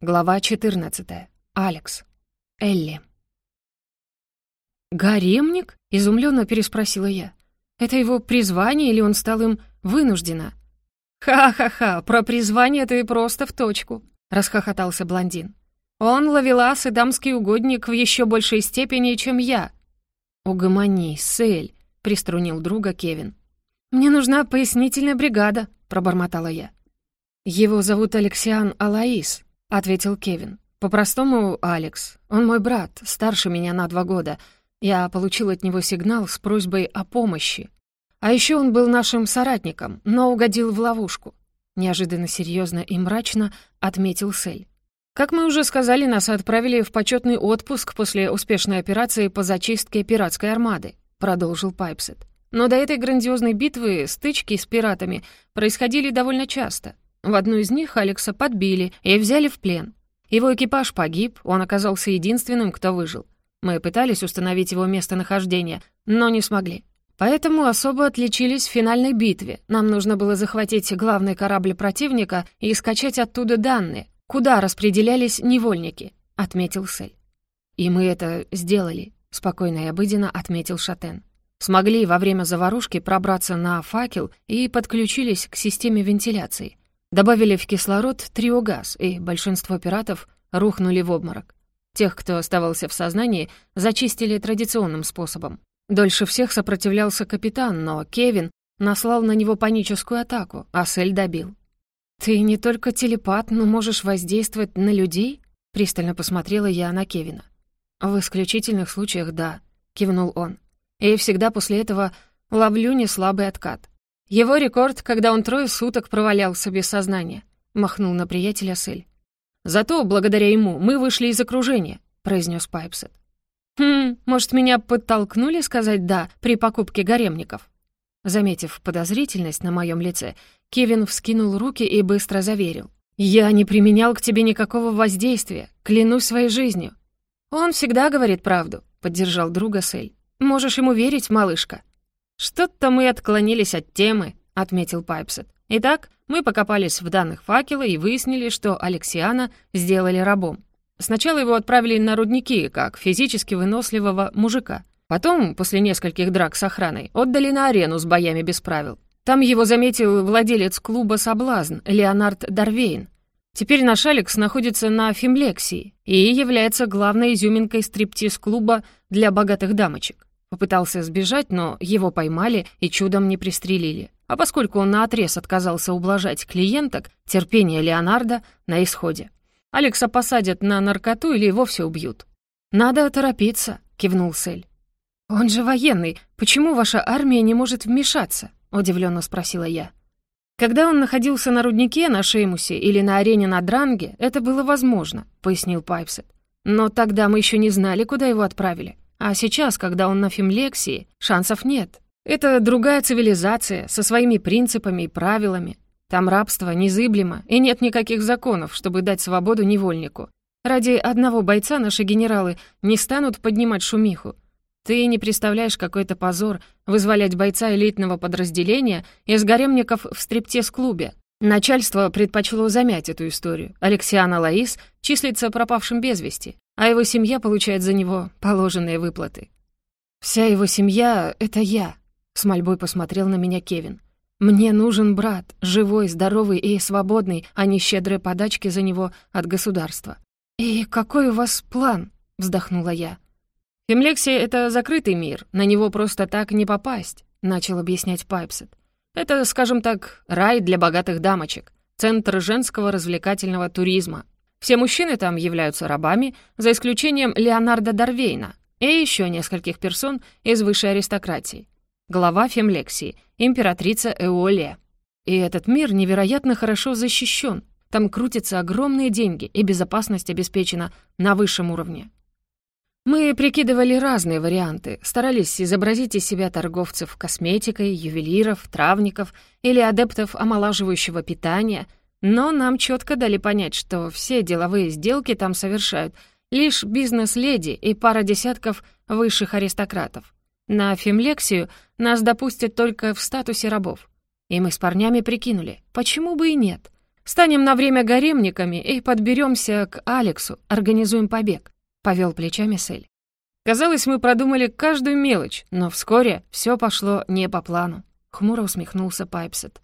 Глава 14. Алекс. Элли. «Гаремник?» — изумленно переспросила я. «Это его призвание или он стал им вынужденно?» «Ха-ха-ха, про призвание ты просто в точку», — расхохотался блондин. «Он ловелас и дамский угодник в еще большей степени, чем я». «Угомонись, Сэль», — приструнил друга Кевин. «Мне нужна пояснительная бригада», — пробормотала я. «Его зовут Алексиан Алаис», — ответил Кевин. «По-простому, Алекс. Он мой брат, старше меня на два года. Я получил от него сигнал с просьбой о помощи. А еще он был нашим соратником, но угодил в ловушку». Неожиданно серьезно и мрачно отметил Сель. «Как мы уже сказали, нас отправили в почетный отпуск после успешной операции по зачистке пиратской армады», — продолжил Пайпсет. «Но до этой грандиозной битвы стычки с пиратами происходили довольно часто. В одну из них Алекса подбили и взяли в плен. Его экипаж погиб, он оказался единственным, кто выжил. Мы пытались установить его местонахождение, но не смогли. Поэтому особо отличились в финальной битве. Нам нужно было захватить главный корабль противника и скачать оттуда данные, куда распределялись невольники», — отметил Сель. «И мы это сделали», — спокойно и обыденно отметил Шатен. «Смогли во время заварушки пробраться на факел и подключились к системе вентиляции. Добавили в кислород триогаз, и большинство пиратов рухнули в обморок. Тех, кто оставался в сознании, зачистили традиционным способом. Дольше всех сопротивлялся капитан, но Кевин наслал на него паническую атаку, а Сель добил. «Ты не только телепат, но можешь воздействовать на людей?» Пристально посмотрела я на Кевина. «В исключительных случаях, да», — кивнул он. «И всегда после этого ловлю неслабый откат. Его рекорд, когда он трое суток провалялся без сознания», — махнул на приятеля Сэль. «Зато, благодаря ему, мы вышли из окружения», — произнес Пайпсет. «Хм, может, меня подтолкнули сказать «да» при покупке гаремников?» Заметив подозрительность на моем лице, Кевин вскинул руки и быстро заверил. «Я не применял к тебе никакого воздействия, клянусь своей жизнью». «Он всегда говорит правду», — поддержал друга Сэль. «Можешь ему верить, малышка». «Что-то мы отклонились от темы», — отметил Пайпсет. «Итак, мы покопались в данных факела и выяснили, что Алексиана сделали рабом. Сначала его отправили на рудники, как физически выносливого мужика. Потом, после нескольких драк с охраной, отдали на арену с боями без правил. Там его заметил владелец клуба «Соблазн» Леонард Дарвейн. Теперь наш Алекс находится на Фимлексии и является главной изюминкой стриптиз-клуба для богатых дамочек. Попытался сбежать, но его поймали и чудом не пристрелили. А поскольку он наотрез отказался ублажать клиенток, терпение Леонардо на исходе. Алекса посадят на наркоту или вовсе убьют. «Надо торопиться», — кивнул Сель. «Он же военный. Почему ваша армия не может вмешаться?» — удивленно спросила я. «Когда он находился на руднике на Шеймусе или на арене на Дранге, это было возможно», — пояснил Пайпсет. «Но тогда мы еще не знали, куда его отправили. А сейчас, когда он на Фимлексии, шансов нет. Это другая цивилизация, со своими принципами и правилами. Там рабство незыблемо, и нет никаких законов, чтобы дать свободу невольнику. Ради одного бойца наши генералы не станут поднимать шумиху. Ты не представляешь, какой это позор вызволять бойца элитного подразделения из гаремников в стриптиз-клубе. Начальство предпочло замять эту историю. Алексиана Лаис числится пропавшим без вести а его семья получает за него положенные выплаты. «Вся его семья — это я», — с мольбой посмотрел на меня Кевин. «Мне нужен брат, живой, здоровый и свободный, а не щедрые подачки за него от государства». «И какой у вас план?» — вздохнула я. «Фемлексия — это закрытый мир, на него просто так не попасть», — начал объяснять Пайпсет. «Это, скажем так, рай для богатых дамочек, центр женского развлекательного туризма, все мужчины там являются рабами, за исключением Леонардо Дарвейна и еще нескольких персон из высшей аристократии. Глава Фемлексии, императрица Эолия. И этот мир невероятно хорошо защищен. Там крутятся огромные деньги, и безопасность обеспечена на высшем уровне. Мы прикидывали разные варианты, старались изобразить из себя торговцев косметикой, ювелиров, травников или адептов омолаживающего питания — но нам четко дали понять, что все деловые сделки там совершают лишь бизнес-леди и пара десятков высших аристократов. На фемлексию нас допустят только в статусе рабов. И мы с парнями прикинули, почему бы и нет. Станем на время гаремниками и подберемся к Алексу, организуем побег», — повел плечами Сель. Казалось, мы продумали каждую мелочь, но вскоре все пошло не по плану. Хмуро усмехнулся Пайпсет.